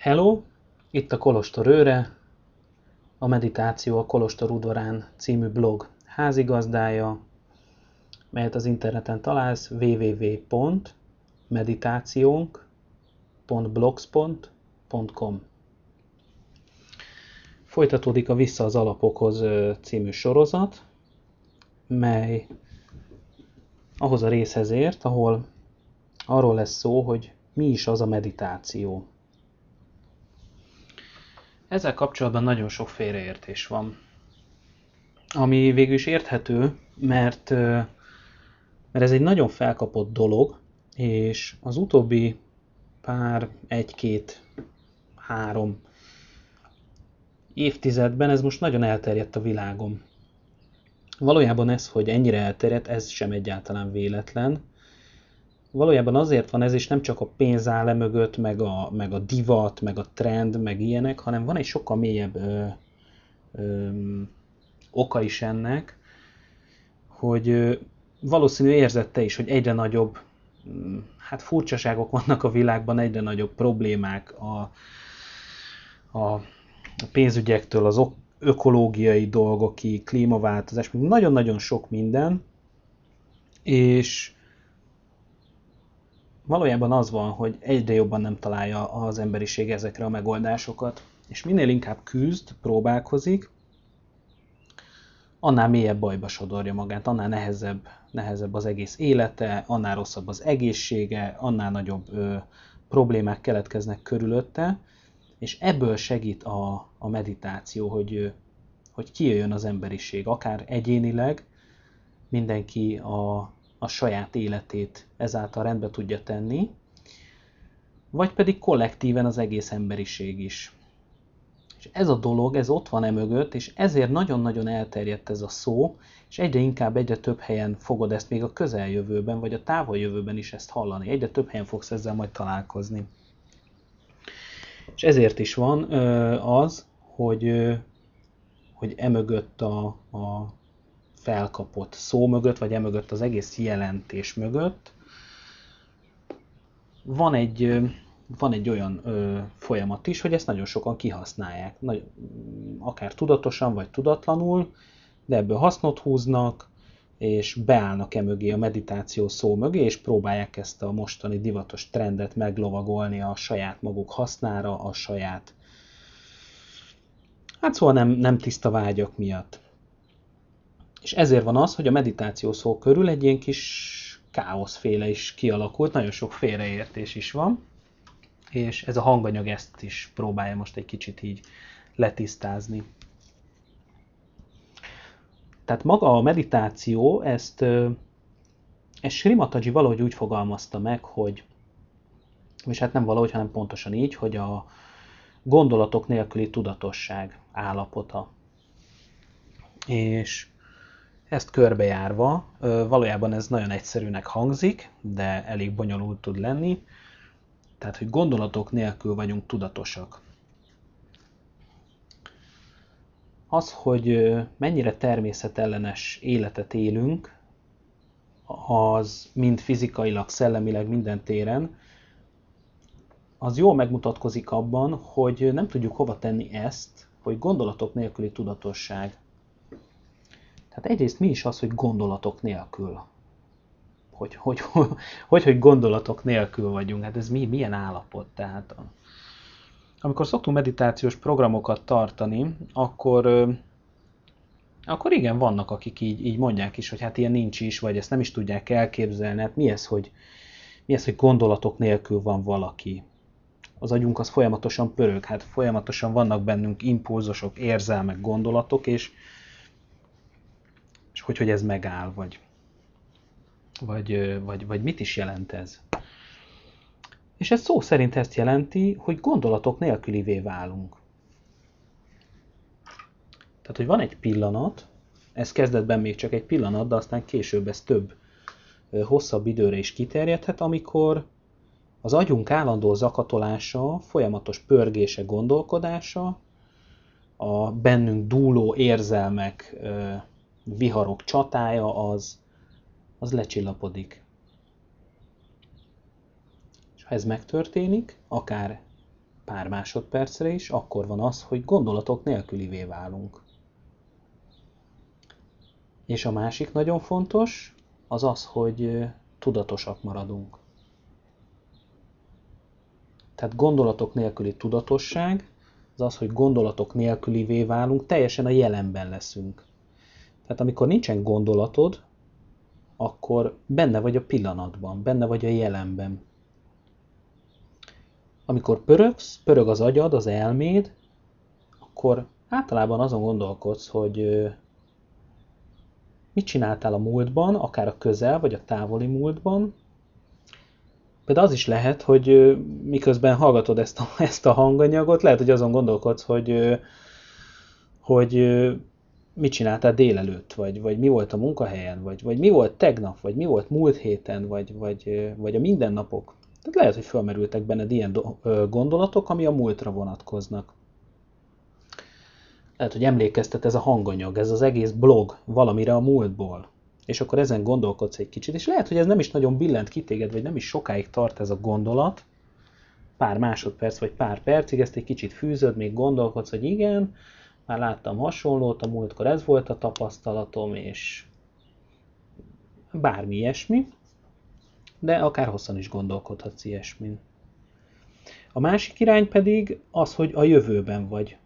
Hello, itt a Kolostor őre, a Meditáció a Kolostor udvarán című blog házigazdája, melyet az interneten találsz www.meditációnk.blogspot.com Folytatódik a Vissza az alapokhoz című sorozat, mely ahhoz a részhez ért, ahol arról lesz szó, hogy mi is az a meditáció. Ezzel kapcsolatban nagyon sok félreértés van, ami végül is érthető, mert, mert ez egy nagyon felkapott dolog, és az utóbbi pár, egy-két, három évtizedben ez most nagyon elterjedt a világon. Valójában ez, hogy ennyire elterjedt, ez sem egyáltalán véletlen, valójában azért van ez, és nem csak a pénz áll e mögött, meg a, meg a divat, meg a trend, meg ilyenek, hanem van egy sokkal mélyebb ö, ö, oka is ennek, hogy ö, valószínű érzette is, hogy egyre nagyobb, mm, hát furcsaságok vannak a világban, egyre nagyobb problémák a, a, pénzügyektől az ökológiai dolgokig, klímaváltozás, nagyon-nagyon sok minden, és valójában az van, hogy egyre jobban nem találja az emberiség ezekre a megoldásokat. És minél inkább küzd, próbálkozik, annál mélyebb bajba sodorja magát, annál nehezebb, nehezebb az egész élete, annál rosszabb az egészsége, annál nagyobb ö, problémák keletkeznek körülötte, és ebből segít a, a meditáció, hogy, hogy kijöjjön az emberiség, akár egyénileg, mindenki a, a saját életét ezáltal rendbe tudja tenni, vagy pedig kollektíven az egész emberiség is. És ez a dolog, ez ott van e mögött, és ezért nagyon-nagyon elterjedt ez a szó, és egyre inkább, egyre több helyen fogod ezt még a közeljövőben, vagy a távoljövőben is ezt hallani. Egyre több helyen fogsz ezzel majd találkozni. És ezért is van az, hogy, hogy emögött a, a felkapott szó mögött, vagy emögött az egész jelentés mögött van egy, van egy olyan ö, folyamat is, hogy ezt nagyon sokan kihasználják. Nagy, akár tudatosan, vagy tudatlanul, de ebből hasznot húznak, és beállnak e mögé a meditáció szó mögé, és próbálják ezt a mostani divatos trendet meglovagolni a saját maguk hasznára, a saját hát szóval nem, nem tiszta vágyak miatt. És ezért van az, hogy a meditáció szó körül egy ilyen kis káoszféle is kialakult, nagyon sok félreértés is van, és ez a hanganyag ezt is próbálja most egy kicsit így letisztázni. Tehát maga a meditáció, ezt, ezt Srimataji valahogy úgy fogalmazta meg, hogy, és hát nem valahogy, hanem pontosan így, hogy a gondolatok nélküli tudatosság állapota. És ezt körbejárva, valójában ez nagyon egyszerűnek hangzik, de elég bonyolult tud lenni. Tehát, hogy gondolatok nélkül vagyunk tudatosak. Az, hogy mennyire természetellenes életet élünk, az mind fizikailag, szellemileg, minden téren, az jól megmutatkozik abban, hogy nem tudjuk hova tenni ezt, hogy gondolatok nélküli tudatosság. Tehát egyrészt mi is az, hogy gondolatok nélkül. Hogy, hogy, hogy, hogy, gondolatok nélkül vagyunk. Hát ez mi, milyen állapot? Tehát amikor szoktunk meditációs programokat tartani, akkor, akkor igen, vannak, akik így, így mondják is, hogy hát ilyen nincs is, vagy ezt nem is tudják elképzelni. Hát mi ez, hogy, mi ez, hogy gondolatok nélkül van valaki? Az agyunk az folyamatosan pörög, hát folyamatosan vannak bennünk impulzusok, érzelmek, gondolatok, és, hogy, hogy ez megáll, vagy, vagy, vagy, vagy mit is jelent ez. És ez szó szerint ezt jelenti, hogy gondolatok nélkülivé válunk. Tehát, hogy van egy pillanat, ez kezdetben még csak egy pillanat, de aztán később ez több, hosszabb időre is kiterjedhet, amikor az agyunk állandó zakatolása, folyamatos pörgése, gondolkodása, a bennünk dúló érzelmek viharok csatája az, az lecsillapodik. És ha ez megtörténik, akár pár másodpercre is, akkor van az, hogy gondolatok nélkülivé válunk. És a másik nagyon fontos, az az, hogy tudatosak maradunk. Tehát gondolatok nélküli tudatosság, az az, hogy gondolatok nélkülivé válunk, teljesen a jelenben leszünk. Tehát amikor nincsen gondolatod, akkor benne vagy a pillanatban, benne vagy a jelenben. Amikor pörögsz, pörög az agyad, az elméd, akkor általában azon gondolkodsz, hogy mit csináltál a múltban, akár a közel vagy a távoli múltban. Például az is lehet, hogy miközben hallgatod ezt a, ezt a hanganyagot, lehet, hogy azon gondolkodsz, hogy, hogy mit csináltál délelőtt, vagy, vagy mi volt a munkahelyen, vagy, vagy mi volt tegnap, vagy mi volt múlt héten, vagy, vagy, vagy a mindennapok. Tehát lehet, hogy felmerültek benned ilyen gondolatok, ami a múltra vonatkoznak. Lehet, hogy emlékeztet ez a hanganyag, ez az egész blog valamire a múltból. És akkor ezen gondolkodsz egy kicsit, és lehet, hogy ez nem is nagyon billent kitéged, vagy nem is sokáig tart ez a gondolat, pár másodperc, vagy pár percig, ezt egy kicsit fűzöd, még gondolkodsz, hogy igen, már láttam hasonlót, a múltkor ez volt a tapasztalatom, és bármi ilyesmi, de akár hosszan is gondolkodhatsz ilyesmin. A másik irány pedig az, hogy a jövőben vagy.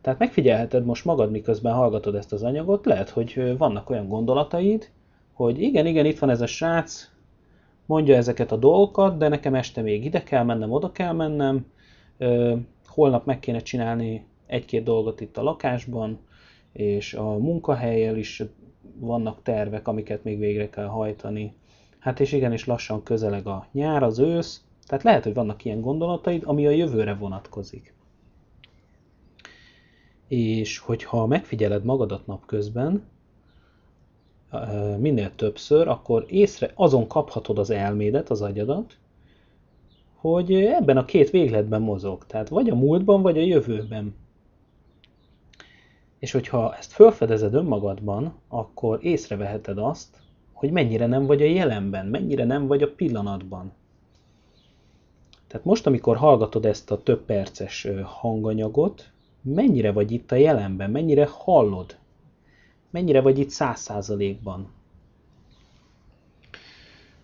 Tehát megfigyelheted most magad, miközben hallgatod ezt az anyagot, lehet, hogy vannak olyan gondolataid, hogy igen, igen, itt van ez a srác, mondja ezeket a dolgokat, de nekem este még ide kell mennem, oda kell mennem, holnap meg kéne csinálni egy-két dolgot itt a lakásban, és a munkahelyel is vannak tervek, amiket még végre kell hajtani. Hát és igenis lassan közeleg a nyár, az ősz, tehát lehet, hogy vannak ilyen gondolataid, ami a jövőre vonatkozik. És hogyha megfigyeled magadat napközben, minél többször, akkor észre azon kaphatod az elmédet, az agyadat, hogy ebben a két végletben mozog. Tehát vagy a múltban, vagy a jövőben. És hogyha ezt felfedezed önmagadban, akkor észreveheted azt, hogy mennyire nem vagy a jelenben, mennyire nem vagy a pillanatban. Tehát most, amikor hallgatod ezt a több perces hanganyagot, mennyire vagy itt a jelenben, mennyire hallod, mennyire vagy itt száz százalékban.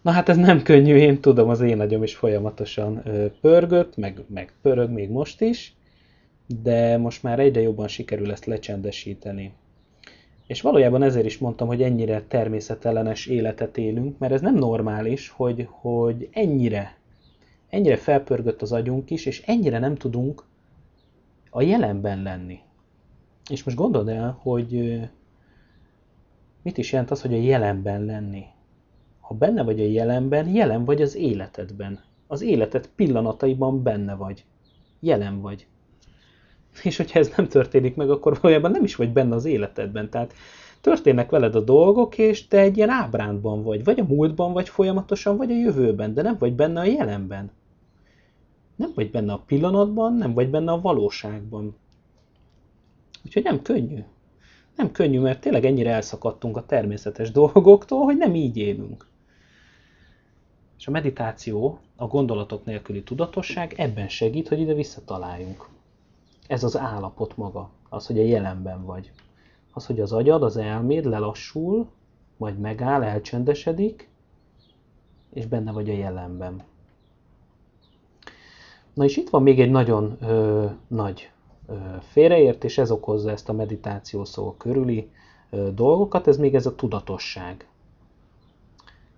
Na hát ez nem könnyű, én tudom, az én agyom is folyamatosan pörgött, meg, meg pörög még most is, de most már egyre jobban sikerül ezt lecsendesíteni. És valójában ezért is mondtam, hogy ennyire természetellenes életet élünk, mert ez nem normális, hogy, hogy ennyire, ennyire felpörgött az agyunk is, és ennyire nem tudunk a jelenben lenni. És most gondold el, hogy mit is jelent az, hogy a jelenben lenni. Ha benne vagy a jelenben, jelen vagy az életedben. Az életed pillanataiban benne vagy. Jelen vagy. És hogyha ez nem történik meg, akkor valójában nem is vagy benne az életedben. Tehát történnek veled a dolgok, és te egy ilyen ábrándban vagy. Vagy a múltban vagy folyamatosan, vagy a jövőben, de nem vagy benne a jelenben. Nem vagy benne a pillanatban, nem vagy benne a valóságban. Úgyhogy nem könnyű. Nem könnyű, mert tényleg ennyire elszakadtunk a természetes dolgoktól, hogy nem így élünk. És a meditáció, a gondolatok nélküli tudatosság ebben segít, hogy ide visszataláljunk. Ez az állapot maga, az, hogy a jelenben vagy. Az, hogy az agyad, az elméd lelassul, vagy megáll, elcsendesedik, és benne vagy a jelenben. Na és itt van még egy nagyon ö, nagy ö, félreértés, ez okozza ezt a meditáció szó körüli ö, dolgokat, ez még ez a tudatosság.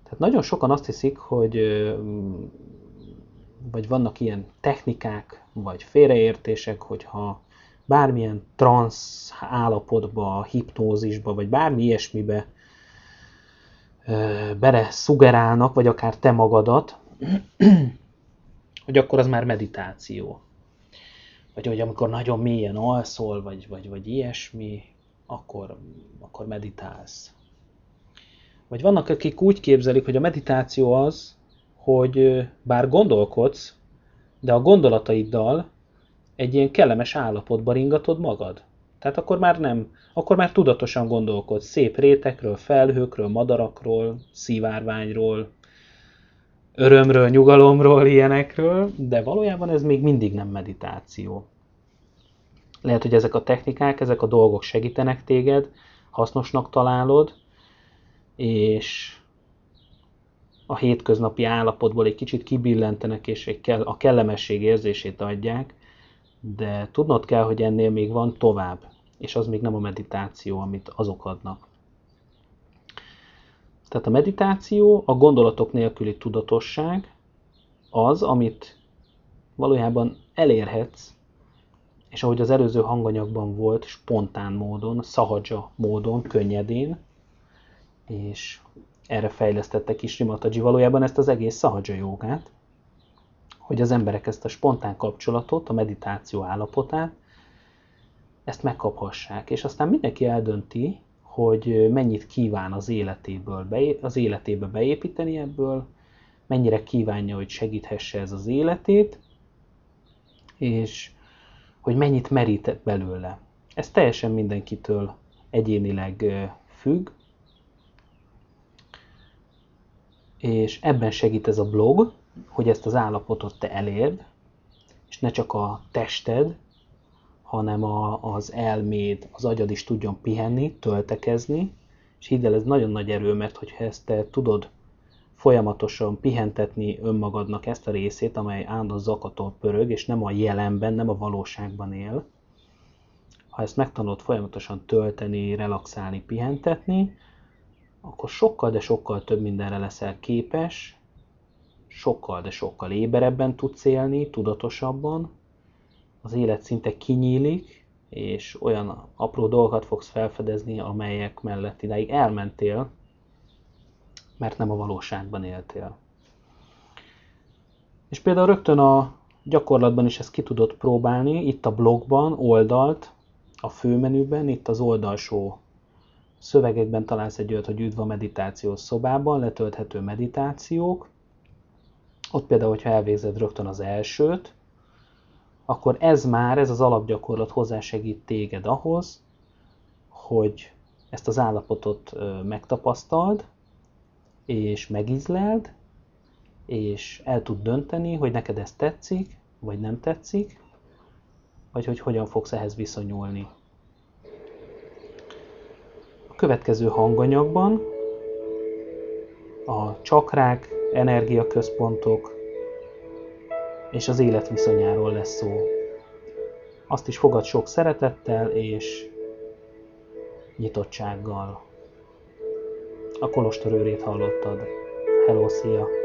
Tehát nagyon sokan azt hiszik, hogy ö, vagy vannak ilyen technikák, vagy félreértések, hogyha bármilyen transz állapotba, hipnózisba, vagy bármi ilyesmibe bele szugerálnak, vagy akár te magadat, hogy akkor az már meditáció. Vagy hogy amikor nagyon mélyen alszol, vagy, vagy, vagy ilyesmi, akkor, akkor meditálsz. Vagy vannak, akik úgy képzelik, hogy a meditáció az, hogy bár gondolkodsz, de a gondolataiddal egy ilyen kellemes állapotba ringatod magad. Tehát akkor már nem, akkor már tudatosan gondolkodsz szép rétekről, felhőkről, madarakról, szivárványról, örömről, nyugalomról, ilyenekről, de valójában ez még mindig nem meditáció. Lehet, hogy ezek a technikák, ezek a dolgok segítenek téged, hasznosnak találod, és a hétköznapi állapotból egy kicsit kibillentenek, és egy kell, a kellemesség érzését adják, de tudnod kell, hogy ennél még van tovább, és az még nem a meditáció, amit azok adnak. Tehát a meditáció, a gondolatok nélküli tudatosság az, amit valójában elérhetsz, és ahogy az előző hanganyagban volt, spontán módon, szahadzsa módon, könnyedén, és erre fejlesztette ki Srimataji valójában ezt az egész szahadzsa jogát, hogy az emberek ezt a spontán kapcsolatot, a meditáció állapotát, ezt megkaphassák. És aztán mindenki eldönti, hogy mennyit kíván az életéből, az életébe beépíteni ebből, mennyire kívánja, hogy segíthesse ez az életét, és hogy mennyit merít belőle. Ez teljesen mindenkitől egyénileg függ, és ebben segít ez a blog, hogy ezt az állapotot te elérd, és ne csak a tested, hanem a, az elméd, az agyad is tudjon pihenni, töltekezni, és hidd el, ez nagyon nagy erő, mert hogyha ezt te tudod folyamatosan pihentetni önmagadnak ezt a részét, amely állandó zakatol pörög, és nem a jelenben, nem a valóságban él, ha ezt megtanulod folyamatosan tölteni, relaxálni, pihentetni, akkor sokkal, de sokkal több mindenre leszel képes, sokkal, de sokkal éberebben tudsz élni, tudatosabban, az élet szinte kinyílik, és olyan apró dolgokat fogsz felfedezni, amelyek mellett idáig elmentél, mert nem a valóságban éltél. És például rögtön a gyakorlatban is ezt ki tudod próbálni, itt a blogban, oldalt, a főmenüben, itt az oldalsó szövegekben találsz egy olyat, hogy üdv a meditációs szobában, letölthető meditációk. Ott például, hogyha elvégzed rögtön az elsőt, akkor ez már, ez az alapgyakorlat hozzásegít téged ahhoz, hogy ezt az állapotot megtapasztald, és megizleld, és el tud dönteni, hogy neked ez tetszik, vagy nem tetszik, vagy hogy hogyan fogsz ehhez viszonyulni. Következő hanganyagban a csakrák, energiaközpontok és az élet viszonyáról lesz szó. Azt is fogad sok szeretettel és nyitottsággal. A kolostor őrét hallottad. Hello, szia!